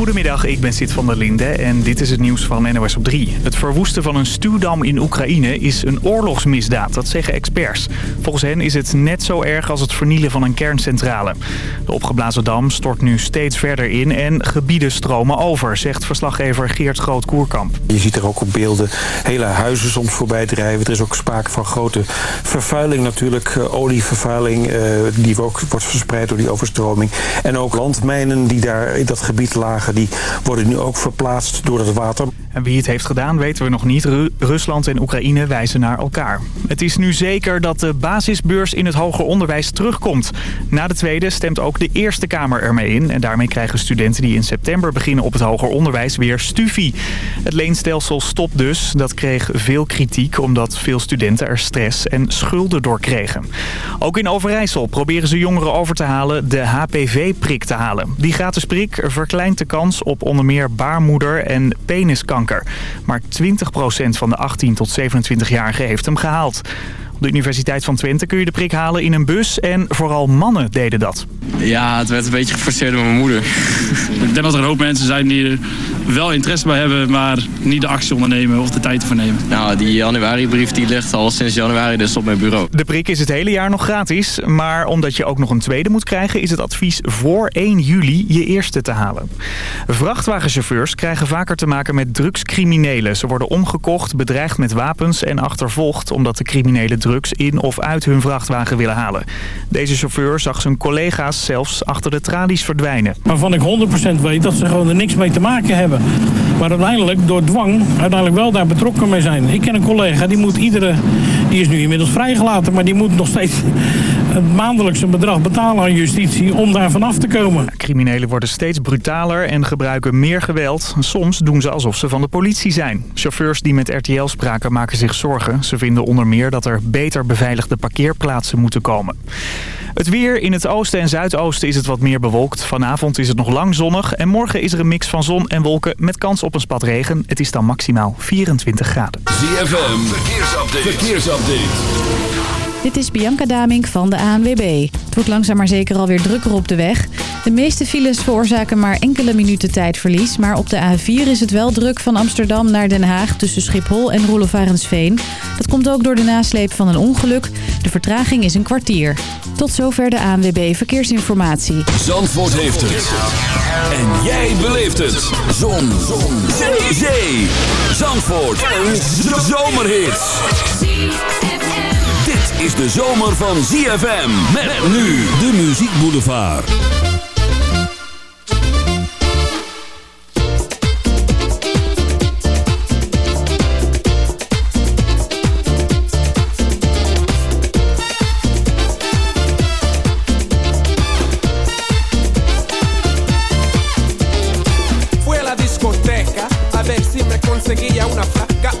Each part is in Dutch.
Goedemiddag, ik ben Sid van der Linde en dit is het nieuws van NOS op 3. Het verwoesten van een stuwdam in Oekraïne is een oorlogsmisdaad, dat zeggen experts. Volgens hen is het net zo erg als het vernielen van een kerncentrale. De opgeblazen dam stort nu steeds verder in en gebieden stromen over, zegt verslaggever Geert Groot-Koerkamp. Je ziet er ook op beelden hele huizen soms voorbij drijven. Er is ook sprake van grote vervuiling natuurlijk, eh, olievervuiling, eh, die ook wordt verspreid door die overstroming. En ook landmijnen die daar in dat gebied lagen, die worden nu ook verplaatst door het water. En wie het heeft gedaan weten we nog niet. Rusland en Oekraïne wijzen naar elkaar. Het is nu zeker dat de basisbeurs in het hoger onderwijs terugkomt. Na de tweede stemt ook de Eerste Kamer ermee in. En daarmee krijgen studenten die in september beginnen op het hoger onderwijs weer stufie. Het leenstelsel stopt dus. Dat kreeg veel kritiek omdat veel studenten er stress en schulden door kregen. Ook in Overijssel proberen ze jongeren over te halen de HPV-prik te halen. Die gratis prik verkleint de kans op onder meer baarmoeder- en peniskanker. Maar 20% van de 18 tot 27-jarigen heeft hem gehaald. Op de Universiteit van Twente kun je de prik halen in een bus en vooral mannen deden dat. Ja, het werd een beetje geforceerd door mijn moeder. Ik denk dat er een hoop mensen zijn die er wel interesse bij hebben, maar niet de actie ondernemen of de tijd ervoor nemen. Nou, die januari-brief die ligt al sinds januari dus op mijn bureau. De prik is het hele jaar nog gratis, maar omdat je ook nog een tweede moet krijgen... is het advies voor 1 juli je eerste te halen. Vrachtwagenchauffeurs krijgen vaker te maken met drugscriminelen. Ze worden omgekocht, bedreigd met wapens en achtervolgd... omdat de criminelen drugs in of uit hun vrachtwagen willen halen. Deze chauffeur zag zijn collega's zelfs achter de tralies verdwijnen. Waarvan ik 100% weet dat ze gewoon er niks mee te maken hebben. Maar uiteindelijk door dwang uiteindelijk wel daar betrokken mee zijn. Ik ken een collega, die moet iedere... Die is nu inmiddels vrijgelaten, maar die moet nog steeds maandelijks een bedrag betalen aan justitie om daar vanaf te komen. Criminelen worden steeds brutaler en gebruiken meer geweld. Soms doen ze alsof ze van de politie zijn. Chauffeurs die met RTL spraken maken zich zorgen. Ze vinden onder meer dat er beter beveiligde parkeerplaatsen moeten komen. Het weer in het oosten en zuidoosten is het wat meer bewolkt. Vanavond is het nog lang zonnig en morgen is er een mix van zon en wolken met kans op een spat regen. Het is dan maximaal 24 graden. ZFM, verkeersupdate. verkeersupdate. Dit is Bianca Damink van de ANWB. Het wordt langzaam maar zeker alweer drukker op de weg. De meeste files veroorzaken maar enkele minuten tijdverlies. Maar op de A4 is het wel druk van Amsterdam naar Den Haag tussen Schiphol en Roelofarensveen. Dat komt ook door de nasleep van een ongeluk. De vertraging is een kwartier. Tot zover de ANWB Verkeersinformatie. Zandvoort heeft het. En jij beleeft het. Zon. Zon. Zee. Zandvoort. Een zomerhit. Is de zomer van ZFM. Met nu de Muziek Boulevard. Fui a la discoteca a ver si me conseguía una fra. Got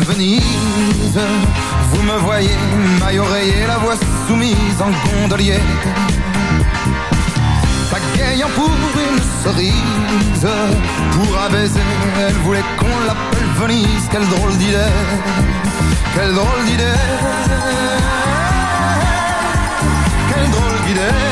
Venise. Vous me voyez, maille oreiller, la voix soumise en gondolier. Pagayant pour une cerise, pour un baiser, elle voulait qu'on l'appelle Venise. Quelle drôle d'idée, quelle drôle d'idée, quelle drôle d'idée.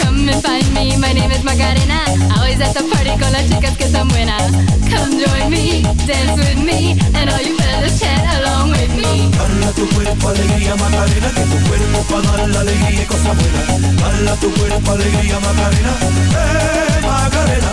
Come and find me, my name is Macarena. Always at the party con las chicas que están buenas. Come join me, dance with me, and all you fellas chat along with me. Dala tu cuerpo alegría Macarena, que cuerpo para dar la alegría cosas buenas. Dala tu cuerpo alegría Macarena, eh Macarena.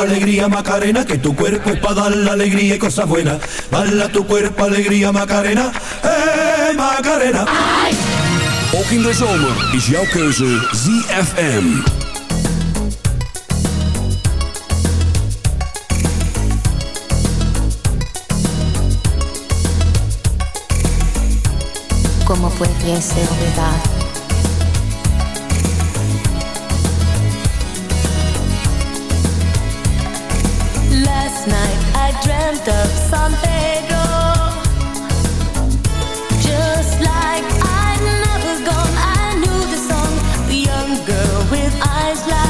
Cuerpo alegría Macarena, que tu cuerpo es para dar la alegría y cosas buenas. Dala tu cuerpo alegría Macarena, eh Macarena. Ook in de zomer is jouw keuze ZFM. ¿Cómo pudiese olvidar? Last night I dreamt of San Pedro. Just like I'd never gone, I knew the song. The young girl with eyes like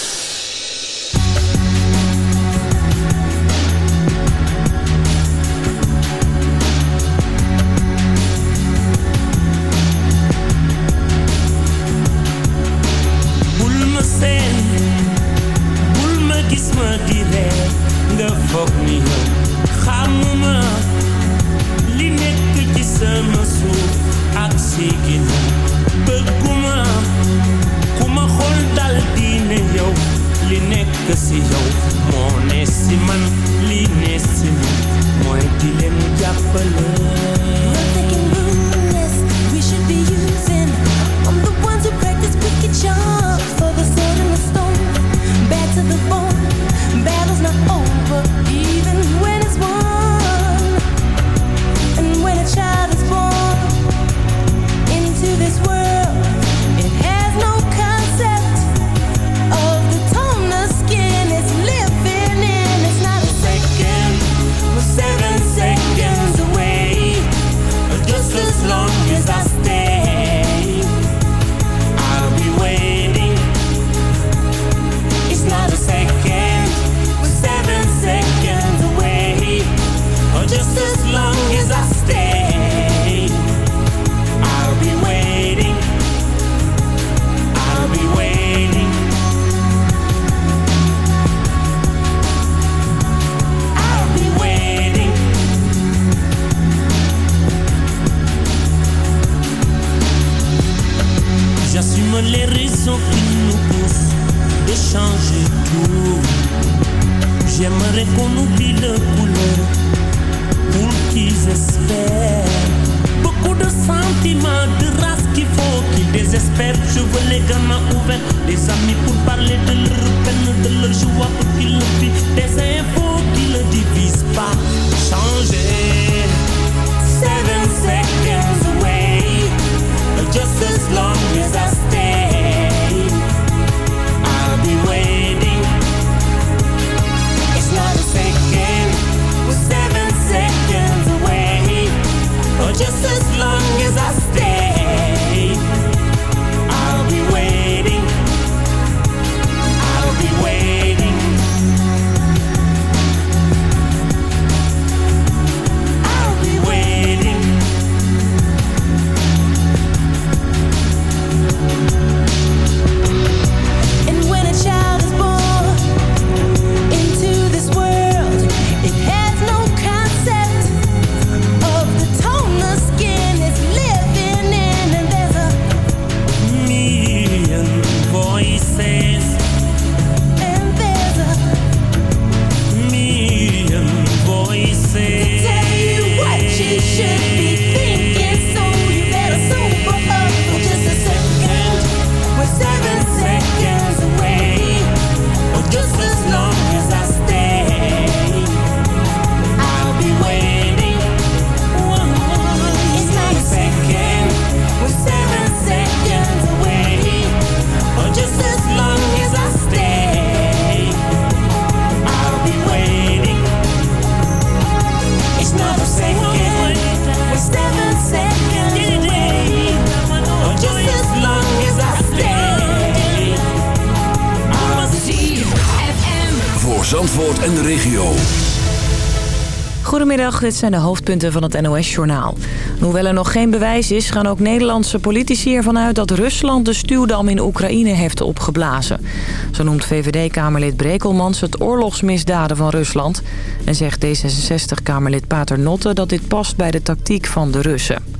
Dit zijn de hoofdpunten van het NOS-journaal. Hoewel er nog geen bewijs is, gaan ook Nederlandse politici ervan uit... dat Rusland de stuwdam in Oekraïne heeft opgeblazen. Zo noemt VVD-kamerlid Brekelmans het oorlogsmisdaden van Rusland... en zegt D66-kamerlid Pater Notte dat dit past bij de tactiek van de Russen.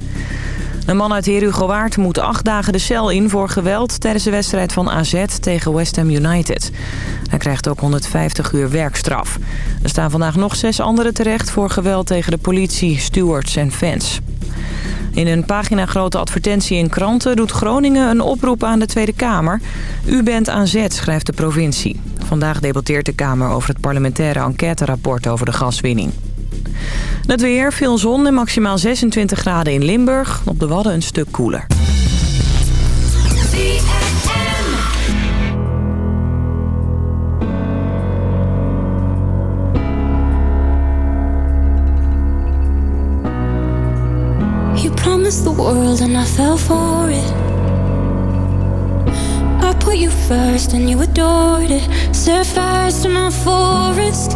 Een man uit Herugowaard moet acht dagen de cel in voor geweld... tijdens de wedstrijd van AZ tegen West Ham United. Hij krijgt ook 150 uur werkstraf. Er staan vandaag nog zes anderen terecht... voor geweld tegen de politie, stewards en fans. In een pagina-grote advertentie in kranten doet Groningen een oproep aan de Tweede Kamer. U bent aan zet, schrijft de provincie. Vandaag debatteert de Kamer over het parlementaire enquêterapport over de gaswinning. Het weer, veel zon en maximaal 26 graden in Limburg. Op de Wadden een stuk koeler. You promised the world and I fell for it. I put you first and you adored it. Set fires to my forest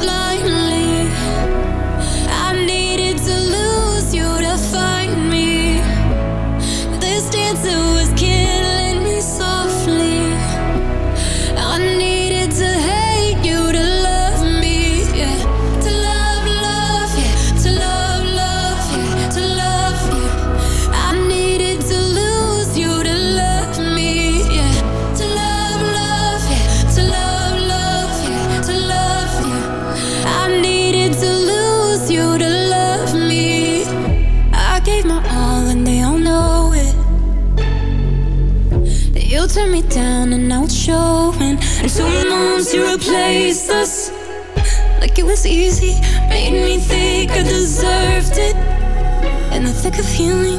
it Turned me down and now it's showing. And two months you replaced us like it was easy. Made me think I deserved it. In the thick of healing,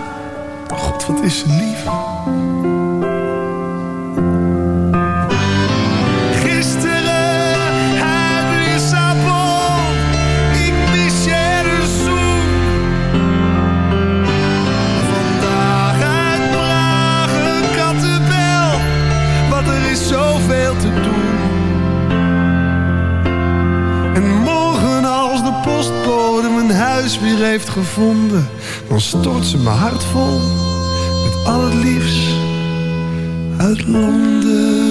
God, wat is ze lief. Gisteren uit Lissabon. Ik mis je de zoen. Vandaag Praag een kattenbel. Want er is zoveel te doen. En morgen als de postbode mijn huis weer heeft gevonden, dan stort ze mijn hart vol met al het liefst uit Londen.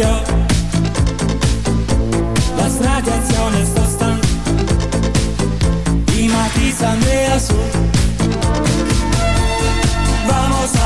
La radiazione sto di Matisa Andrea su. Vamos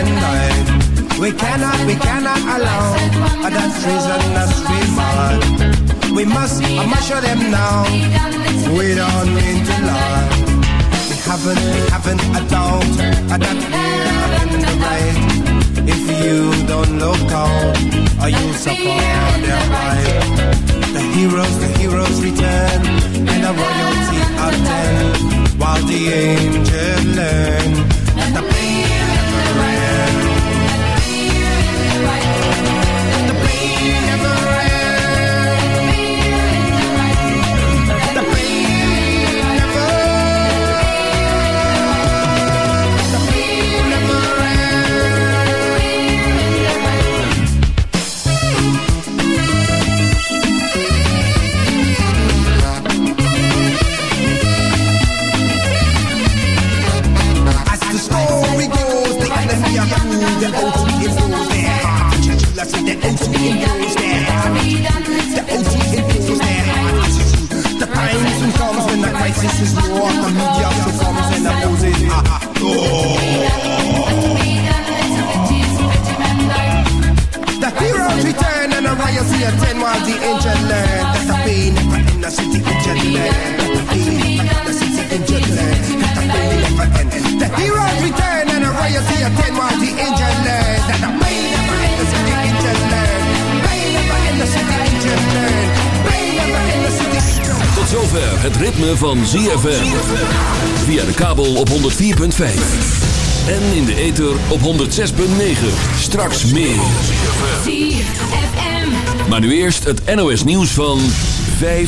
a pity. We cannot, we cannot allow that treason us we. We must, I must show them now. We don't mean to lie. We haven't, we haven't a doubt that we're in the right. If you don't look out, are you'll suffer their right. The heroes, the heroes return, and the royalty attend, while the angels learn that the pain the OT influence their heart. I said the OT influence their heart. The OT influence their heart. The time comes when the crisis is war. The media succumbs and opposes. Ah, ah, oh. The heroes return and the riots attend while the angel learn that the pain never end. The city angel learn the city angel learn the pain never end. The riots here attend while the angel learn that the pain never end. The city angel learn. Pain never end. The city angel learn. Pain never end. The city Tot zover het ritme van ZFM. Via de kabel op 104.5. En in de ether op 106.9. Straks meer. Maar nu eerst het NOS nieuws van 5